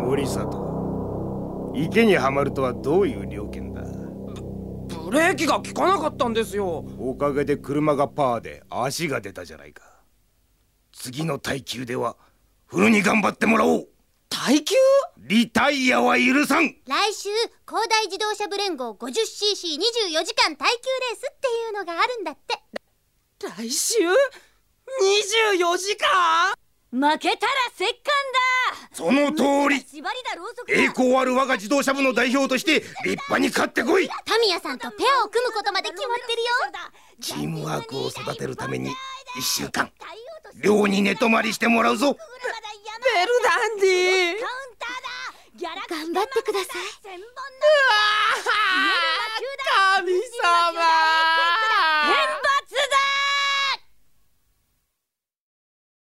森里池にはまるとはどういう了見だ？ブレーキが効かなかったんですよ。おかげで車がパーで足が出たじゃないか。次の耐久ではフルに頑張ってもらおう。耐久？リタイアは許さん。来週広大自動車部連合 50cc24 時間耐久レースっていうのがあるんだって。来週？24時間負けたら折檻だ。その通りだろうそこ栄光ある我が自動車部の代表として立派に勝ってこい。タミヤさんとペアを組むことまで決まってるよ。チームワークを育てるために1週間寮に寝泊まりしてもらうぞ。ベルダンディ頑張ってください。千本の。神様